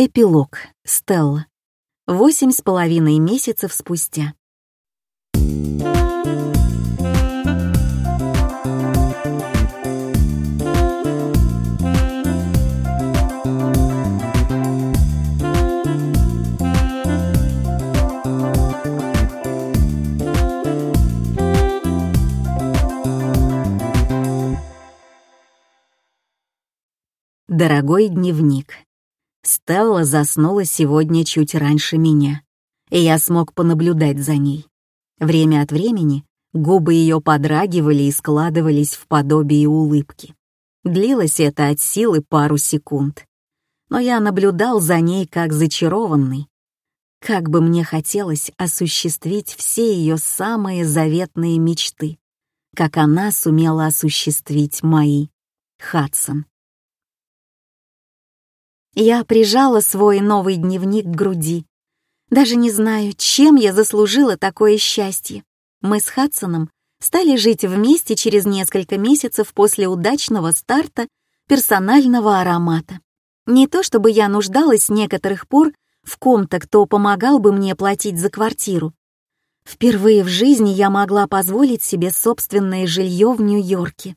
Эпилог. Стелла. Восемь с половиной месяцев спустя. Дорогой дневник. Стелла заснула сегодня чуть раньше меня, и я смог понаблюдать за ней. Время от времени губы ее подрагивали и складывались в подобие улыбки. Длилось это от силы пару секунд. Но я наблюдал за ней как зачарованный. Как бы мне хотелось осуществить все ее самые заветные мечты, как она сумела осуществить мои. Хадсон. Я прижала свой новый дневник к груди. Даже не знаю, чем я заслужила такое счастье. Мы с Хадсоном стали жить вместе через несколько месяцев после удачного старта персонального аромата. Не то чтобы я нуждалась с некоторых пор в ком-то, кто помогал бы мне платить за квартиру. Впервые в жизни я могла позволить себе собственное жилье в Нью-Йорке.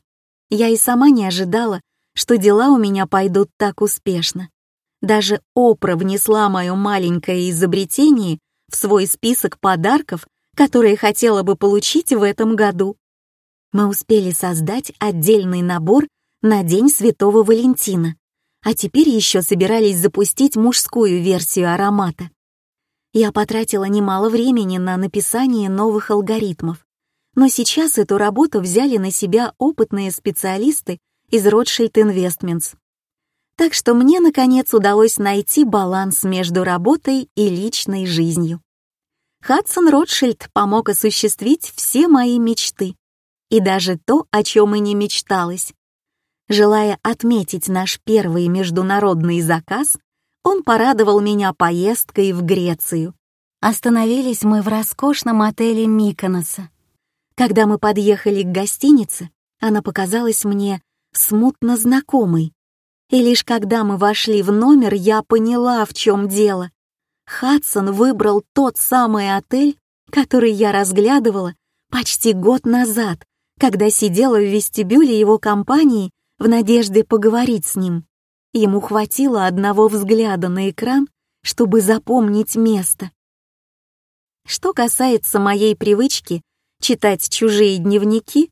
Я и сама не ожидала, что дела у меня пойдут так успешно. Даже Опра внесла мое маленькое изобретение в свой список подарков, которые хотела бы получить в этом году. Мы успели создать отдельный набор на День Святого Валентина, а теперь еще собирались запустить мужскую версию аромата. Я потратила немало времени на написание новых алгоритмов, но сейчас эту работу взяли на себя опытные специалисты из Rothschild Investments. Так что мне, наконец, удалось найти баланс между работой и личной жизнью. Хадсон Ротшильд помог осуществить все мои мечты. И даже то, о чем и не мечталось. Желая отметить наш первый международный заказ, он порадовал меня поездкой в Грецию. Остановились мы в роскошном отеле Миконоса. Когда мы подъехали к гостинице, она показалась мне смутно знакомой. И лишь когда мы вошли в номер, я поняла, в чем дело. Хадсон выбрал тот самый отель, который я разглядывала почти год назад, когда сидела в вестибюле его компании в надежде поговорить с ним. Ему хватило одного взгляда на экран, чтобы запомнить место. Что касается моей привычки читать чужие дневники,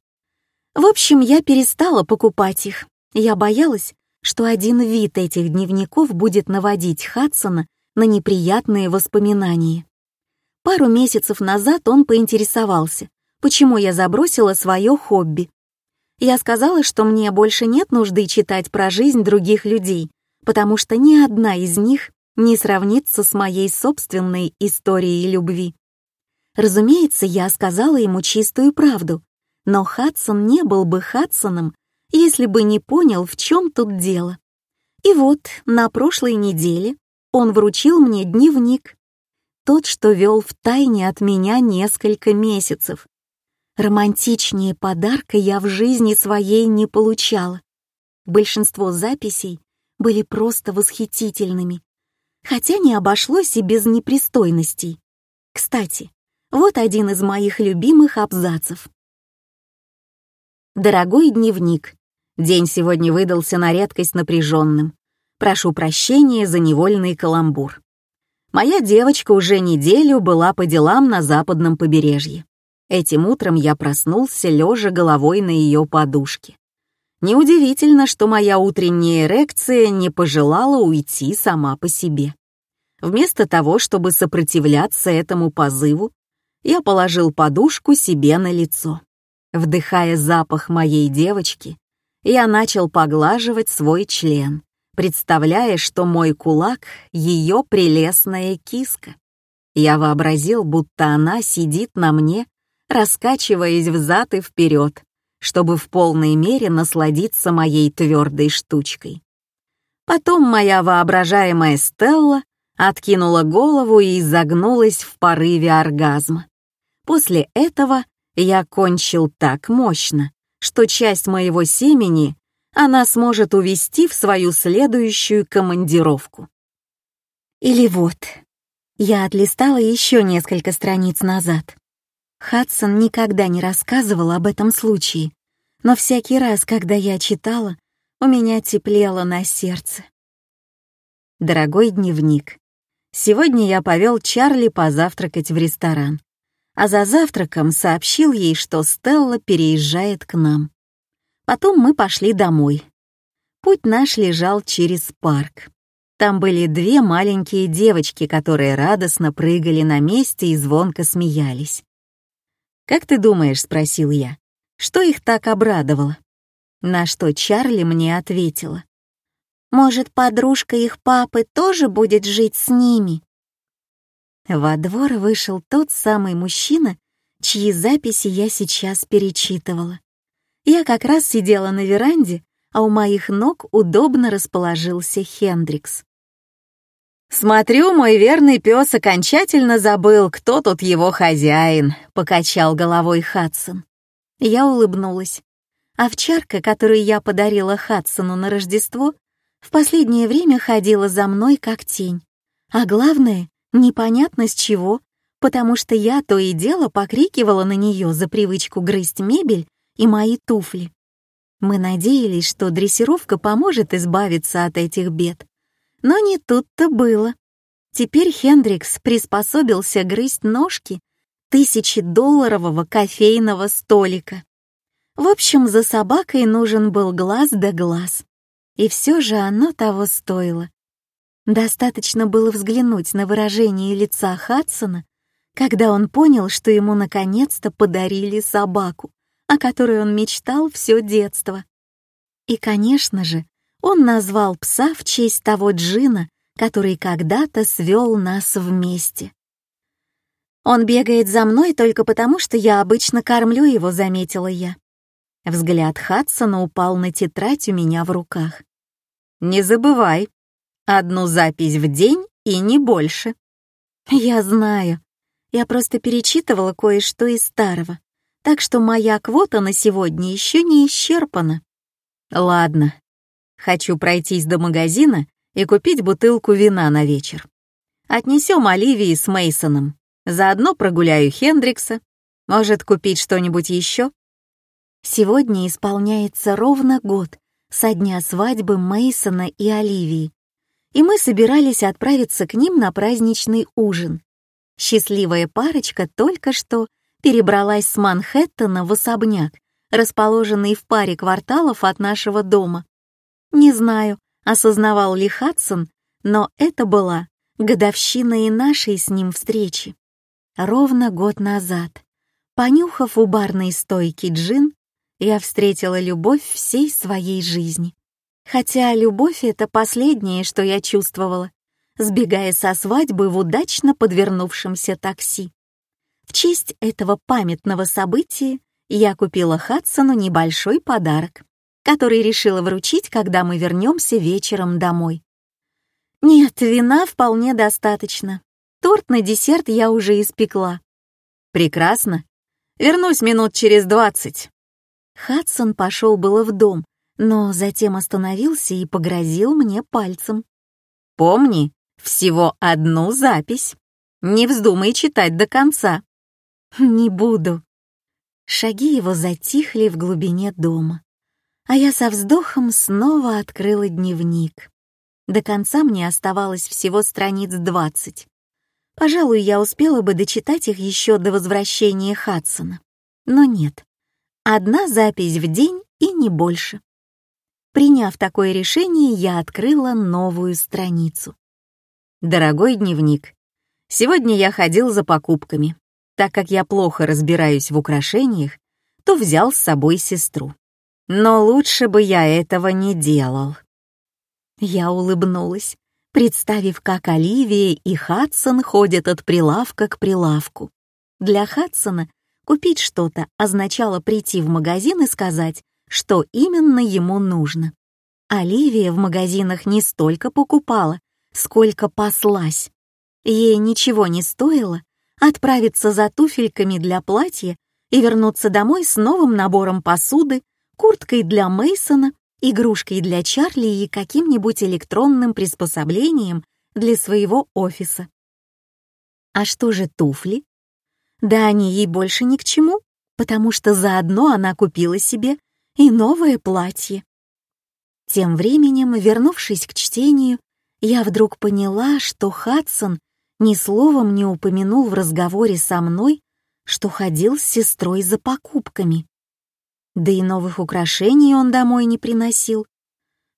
в общем, я перестала покупать их. Я боялась, что один вид этих дневников будет наводить Хадсона на неприятные воспоминания. Пару месяцев назад он поинтересовался, почему я забросила свое хобби. Я сказала, что мне больше нет нужды читать про жизнь других людей, потому что ни одна из них не сравнится с моей собственной историей любви. Разумеется, я сказала ему чистую правду, но Хадсон не был бы Хадсоном, если бы не понял, в чем тут дело. И вот на прошлой неделе он вручил мне дневник, тот, что вел в тайне от меня несколько месяцев. Романтичнее подарка я в жизни своей не получала. Большинство записей были просто восхитительными, хотя не обошлось и без непристойностей. Кстати, вот один из моих любимых абзацев. Дорогой дневник, День сегодня выдался на редкость напряженным. Прошу прощения за невольный каламбур. Моя девочка уже неделю была по делам на западном побережье. Этим утром я проснулся, лежа головой на ее подушке. Неудивительно, что моя утренняя эрекция не пожелала уйти сама по себе. Вместо того, чтобы сопротивляться этому позыву, я положил подушку себе на лицо. Вдыхая запах моей девочки, я начал поглаживать свой член, представляя, что мой кулак — ее прелестная киска. Я вообразил, будто она сидит на мне, раскачиваясь взад и вперед, чтобы в полной мере насладиться моей твердой штучкой. Потом моя воображаемая Стелла откинула голову и изогнулась в порыве оргазма. После этого я кончил так мощно, что часть моего семени она сможет увести в свою следующую командировку. Или вот. Я отлистала еще несколько страниц назад. Хадсон никогда не рассказывал об этом случае, но всякий раз, когда я читала, у меня теплело на сердце. Дорогой дневник, сегодня я повел Чарли позавтракать в ресторан, а за завтраком сообщил ей, что Стелла переезжает к нам. Потом мы пошли домой. Путь наш лежал через парк. Там были две маленькие девочки, которые радостно прыгали на месте и звонко смеялись. «Как ты думаешь?» — спросил я. «Что их так обрадовало?» На что Чарли мне ответила. «Может, подружка их папы тоже будет жить с ними?» Во двор вышел тот самый мужчина, чьи записи я сейчас перечитывала. Я как раз сидела на веранде, а у моих ног удобно расположился Хендрикс. «Смотрю, мой верный пес окончательно забыл, кто тут его хозяин», — покачал головой Хадсон. Я улыбнулась. Овчарка, которую я подарила Хадсону на Рождество, в последнее время ходила за мной как тень. А главное, непонятно с чего, потому что я то и дело покрикивала на нее за привычку грызть мебель и мои туфли. Мы надеялись, что дрессировка поможет избавиться от этих бед. Но не тут-то было. Теперь Хендрикс приспособился грызть ножки тысячи-долларового кофейного столика. В общем, за собакой нужен был глаз да глаз. И все же оно того стоило. Достаточно было взглянуть на выражение лица Хадсона, когда он понял, что ему наконец-то подарили собаку, о которой он мечтал все детство. И, конечно же, он назвал пса в честь того джина, который когда-то свел нас вместе. «Он бегает за мной только потому, что я обычно кормлю его», — заметила я. Взгляд Хадсона упал на тетрадь у меня в руках. «Не забывай, одну запись в день и не больше». «Я знаю. Я просто перечитывала кое-что из старого, так что моя квота на сегодня еще не исчерпана». «Ладно. Хочу пройтись до магазина и купить бутылку вина на вечер. Отнесем Оливии с Мейсоном. Заодно прогуляю Хендрикса. Может, купить что-нибудь еще? Сегодня исполняется ровно год со дня свадьбы Мейсона и Оливии, и мы собирались отправиться к ним на праздничный ужин. Счастливая парочка только что перебралась с Манхэттена в особняк, расположенный в паре кварталов от нашего дома. Не знаю, осознавал ли Хадсон, но это была годовщина и нашей с ним встречи. Ровно год назад, понюхав у барной стойки джин, я встретила любовь всей своей жизни. Хотя любовь — это последнее, что я чувствовала, сбегая со свадьбы в удачно подвернувшемся такси. В честь этого памятного события я купила Хадсону небольшой подарок, который решила вручить, когда мы вернемся вечером домой. Нет, вина вполне достаточно. Торт на десерт я уже испекла. Прекрасно. Вернусь минут через двадцать. Хадсон пошел было в дом, но затем остановился и погрозил мне пальцем. «Помни, всего одну запись. Не вздумай читать до конца». «Не буду». Шаги его затихли в глубине дома, а я со вздохом снова открыла дневник. До конца мне оставалось всего страниц двадцать. Пожалуй, я успела бы дочитать их еще до возвращения Хадсона. Но нет. Одна запись в день и не больше. Приняв такое решение, я открыла новую страницу. Дорогой дневник, сегодня я ходил за покупками. Так как я плохо разбираюсь в украшениях, то взял с собой сестру. Но лучше бы я этого не делал. Я улыбнулась, представив, как Оливия и Хадсон ходят от прилавка к прилавку. Для Хадсона Купить что-то означало прийти в магазин и сказать, что именно ему нужно. Оливия в магазинах не столько покупала, сколько паслась. Ей ничего не стоило отправиться за туфельками для платья и вернуться домой с новым набором посуды, курткой для Мейсона, игрушкой для Чарли и каким-нибудь электронным приспособлением для своего офиса. А что же туфли? Да они ей больше ни к чему, потому что заодно она купила себе и новое платье. Тем временем, вернувшись к чтению, я вдруг поняла, что Хадсон ни словом не упомянул в разговоре со мной, что ходил с сестрой за покупками. Да и новых украшений он домой не приносил.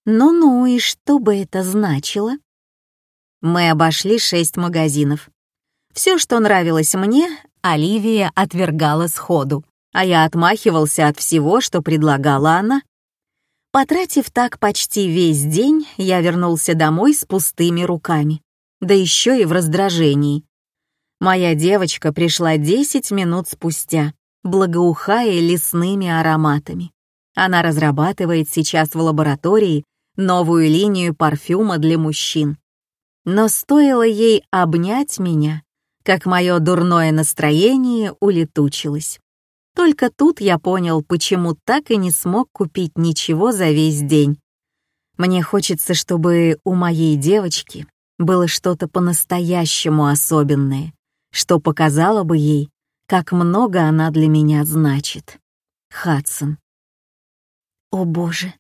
Ну-ну, и что бы это значило? Мы обошли шесть магазинов. Все, что нравилось мне, Оливия отвергала сходу, а я отмахивался от всего, что предлагала она. Потратив так почти весь день, я вернулся домой с пустыми руками, да еще и в раздражении. Моя девочка пришла 10 минут спустя, благоухая лесными ароматами. Она разрабатывает сейчас в лаборатории новую линию парфюма для мужчин. Но стоило ей обнять меня, как мое дурное настроение улетучилось. Только тут я понял, почему так и не смог купить ничего за весь день. Мне хочется, чтобы у моей девочки было что-то по-настоящему особенное, что показало бы ей, как много она для меня значит. Хадсон. О боже,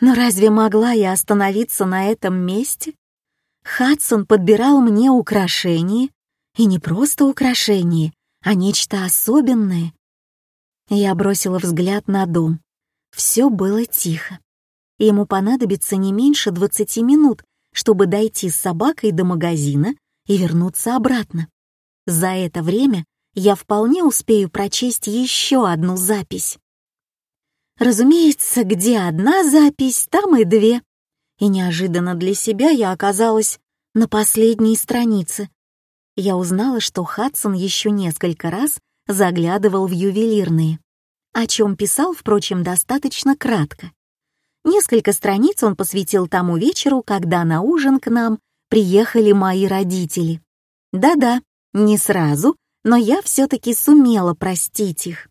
но разве могла я остановиться на этом месте? Хадсон подбирал мне украшения, и не просто украшения, а нечто особенное. Я бросила взгляд на дом. Все было тихо. Ему понадобится не меньше 20 минут, чтобы дойти с собакой до магазина и вернуться обратно. За это время я вполне успею прочесть еще одну запись. Разумеется, где одна запись, там и две. И неожиданно для себя я оказалась на последней странице. Я узнала, что Хадсон еще несколько раз заглядывал в ювелирные, о чем писал, впрочем, достаточно кратко. Несколько страниц он посвятил тому вечеру, когда на ужин к нам приехали мои родители. Да-да, не сразу, но я все-таки сумела простить их.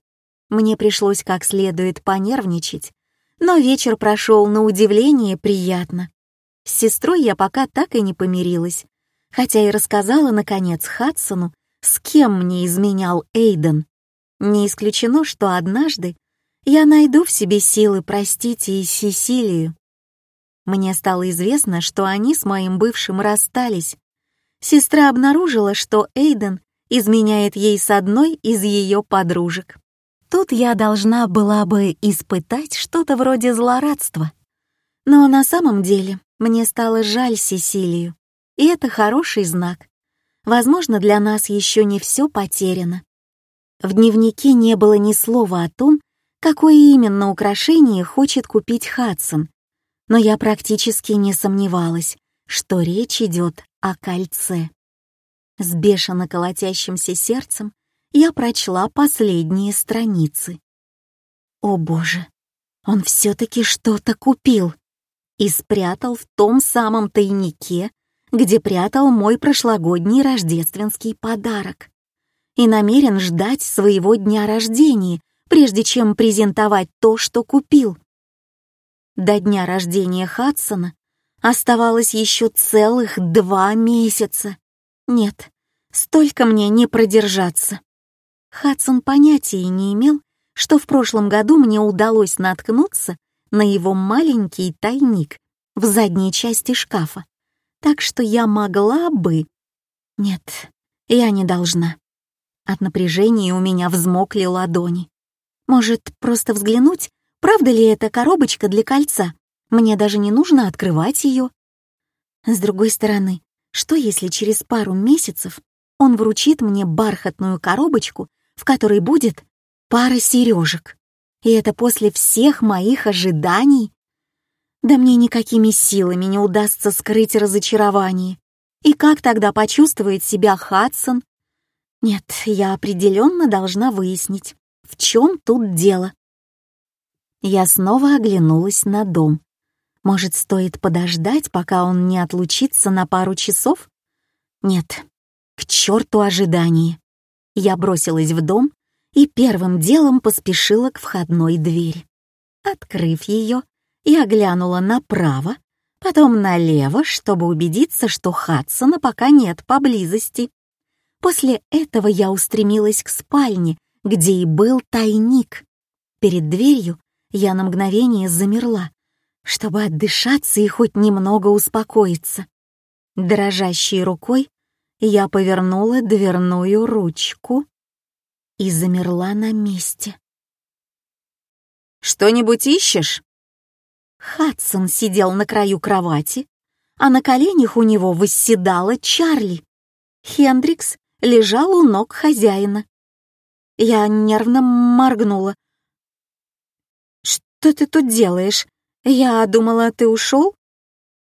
Мне пришлось как следует понервничать, но вечер прошел на удивление приятно. С сестрой я пока так и не помирилась, хотя и рассказала, наконец, Хадсону, с кем мне изменял Эйден. Не исключено, что однажды я найду в себе силы простить и Сесилию. Мне стало известно, что они с моим бывшим расстались. Сестра обнаружила, что Эйден изменяет ей с одной из ее подружек. Тут я должна была бы испытать что-то вроде злорадства. Но на самом деле мне стало жаль Сесилию, и это хороший знак. Возможно, для нас еще не все потеряно. В дневнике не было ни слова о том, какое именно украшение хочет купить Хадсон, но я практически не сомневалась, что речь идет о кольце. С бешено колотящимся сердцем я прочла последние страницы. О боже, он все-таки что-то купил и спрятал в том самом тайнике, где прятал мой прошлогодний рождественский подарок. И намерен ждать своего дня рождения, прежде чем презентовать то, что купил. До дня рождения Хадсона оставалось еще целых два месяца. Нет, столько мне не продержаться. Хадсон понятия не имел, что в прошлом году мне удалось наткнуться на его маленький тайник в задней части шкафа, так что я могла бы... Нет, я не должна. От напряжения у меня взмокли ладони. Может, просто взглянуть, правда ли это коробочка для кольца? Мне даже не нужно открывать ее. С другой стороны, что если через пару месяцев он вручит мне бархатную коробочку в которой будет пара сережек. И это после всех моих ожиданий. Да мне никакими силами не удастся скрыть разочарование. И как тогда почувствует себя Хадсон? Нет, я определенно должна выяснить, в чем тут дело. Я снова оглянулась на дом. Может, стоит подождать, пока он не отлучится на пару часов? Нет, к черту ожидание. Я бросилась в дом и первым делом поспешила к входной двери. Открыв ее, я глянула направо, потом налево, чтобы убедиться, что Хадсона пока нет поблизости. После этого я устремилась к спальне, где и был тайник. Перед дверью я на мгновение замерла, чтобы отдышаться и хоть немного успокоиться. Дрожащей рукой я повернула дверную ручку и замерла на месте. «Что-нибудь ищешь?» Хадсон сидел на краю кровати, а на коленях у него восседала Чарли. Хендрикс лежал у ног хозяина. Я нервно моргнула. «Что ты тут делаешь? Я думала, ты ушел?»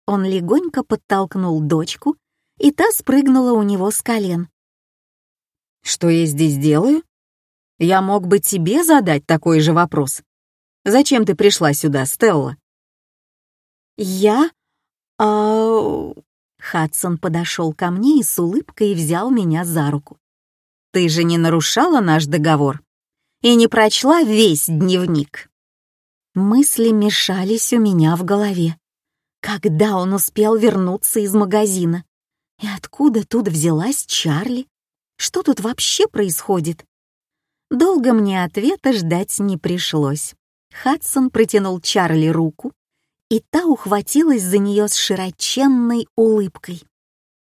Он легонько подтолкнул дочку, и та спрыгнула у него с колен. «Что я здесь делаю? Я мог бы тебе задать такой же вопрос. Зачем ты пришла сюда, Стелла?» «Я... а...» Хадсон подошел ко мне и с улыбкой взял меня за руку. «Ты же не нарушала наш договор и не прочла весь дневник». Мысли мешались у меня в голове. Когда он успел вернуться из магазина? И откуда тут взялась Чарли? Что тут вообще происходит? Долго мне ответа ждать не пришлось. Хадсон протянул Чарли руку, и та ухватилась за нее с широченной улыбкой.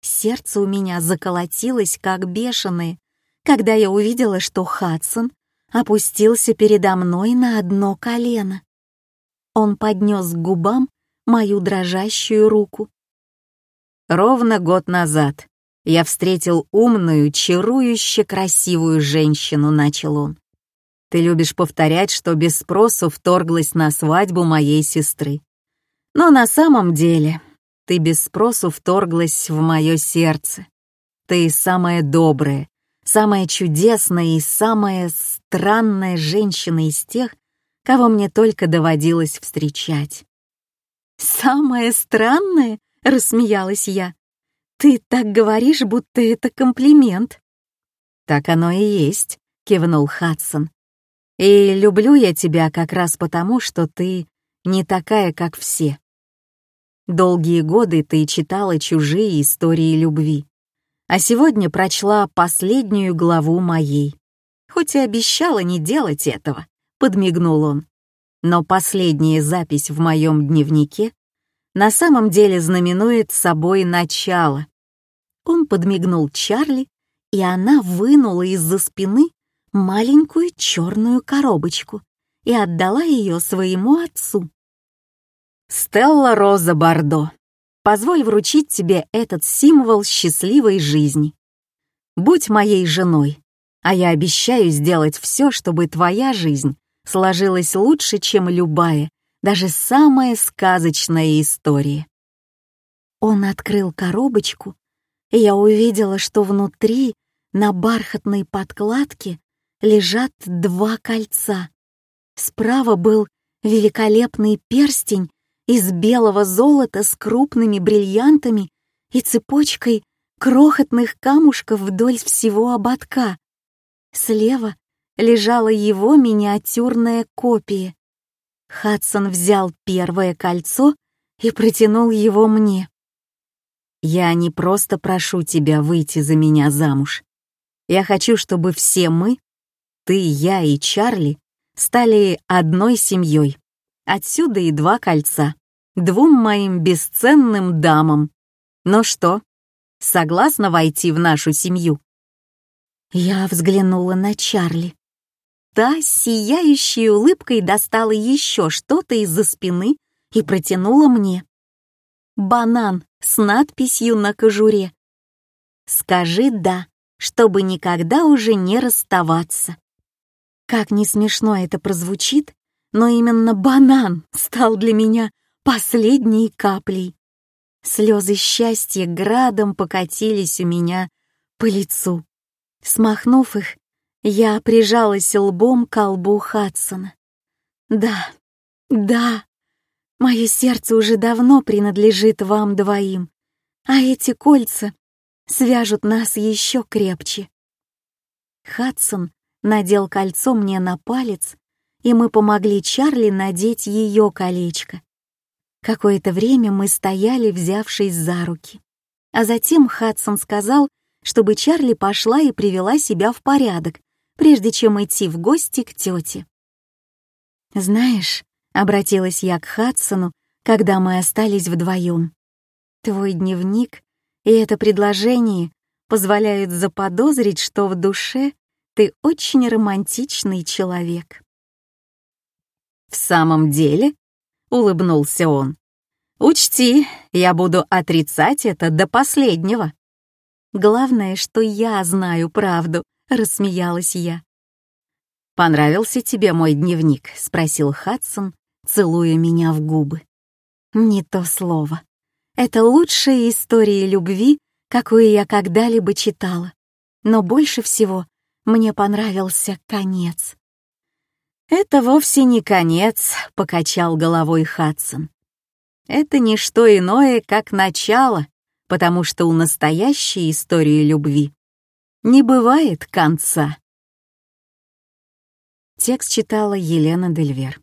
Сердце у меня заколотилось, как бешеное, когда я увидела, что Хадсон опустился передо мной на одно колено. Он поднес к губам мою дрожащую руку. Ровно год назад я встретил умную, чарующе красивую женщину, начал он. Ты любишь повторять, что без спросу вторглась на свадьбу моей сестры. Но на самом деле ты без спросу вторглась в мое сердце. Ты самая добрая, самая чудесная и самая странная женщина из тех, кого мне только доводилось встречать. «Самое странное?» — рассмеялась я. «Ты так говоришь, будто это комплимент». «Так оно и есть», — кивнул Хадсон. «И люблю я тебя как раз потому, что ты не такая, как все. Долгие годы ты читала чужие истории любви, а сегодня прочла последнюю главу моей. Хоть и обещала не делать этого, подмигнул он. Но последняя запись в моем дневнике на самом деле знаменует собой начало. Он подмигнул Чарли, и она вынула из-за спины маленькую черную коробочку и отдала ее своему отцу. «Стелла Роза Бардо, позволь вручить тебе этот символ счастливой жизни. Будь моей женой, а я обещаю сделать все, чтобы твоя жизнь сложилась лучше, чем любая, даже самая сказочная история». Он открыл коробочку, и я увидела, что внутри, на бархатной подкладке, лежат два кольца. Справа был великолепный перстень из белого золота с крупными бриллиантами и цепочкой крохотных камушков вдоль всего ободка. Слева лежала его миниатюрная копия. Хадсон взял первое кольцо и протянул его мне. «Я не просто прошу тебя выйти за меня замуж. Я хочу, чтобы все мы, ты, я и Чарли, стали одной семьей. Отсюда и два кольца. Двум моим бесценным дамам. Ну что, согласна войти в нашу семью?» Я взглянула на Чарли. Та сияющей улыбкой достала еще что-то из-за спины и протянула мне. Банан с надписью на кожуре. «Скажи «да», чтобы никогда уже не расставаться». Как не смешно это прозвучит, но именно банан стал для меня последней каплей. Слезы счастья градом покатились у меня по лицу. Смахнув их, я прижалась лбом к лбу Хадсона. Да, да, мое сердце уже давно принадлежит вам двоим, а эти кольца свяжут нас еще крепче. Хадсон надел кольцо мне на палец, и мы помогли Чарли надеть ее колечко. Какое-то время мы стояли, взявшись за руки. А затем Хадсон сказал, чтобы Чарли пошла и привела себя в порядок, прежде чем идти в гости к тете. «Знаешь», — обратилась я к Хадсону, когда мы остались вдвоем, «твой дневник и это предложение позволяют заподозрить, что в душе ты очень романтичный человек». «В самом деле?» — улыбнулся он. «Учти, я буду отрицать это до последнего». «Главное, что я знаю правду», — рассмеялась я. «Понравился тебе мой дневник?» — спросил Хадсон, целуя меня в губы. «Не то слово. Это лучшая история любви, какую я когда-либо читала. Но больше всего мне понравился конец». «Это вовсе не конец», — покачал головой Хадсон. «Это не что иное, как начало, потому что у настоящей истории любви не бывает конца». Текст читала Елена Дельвер.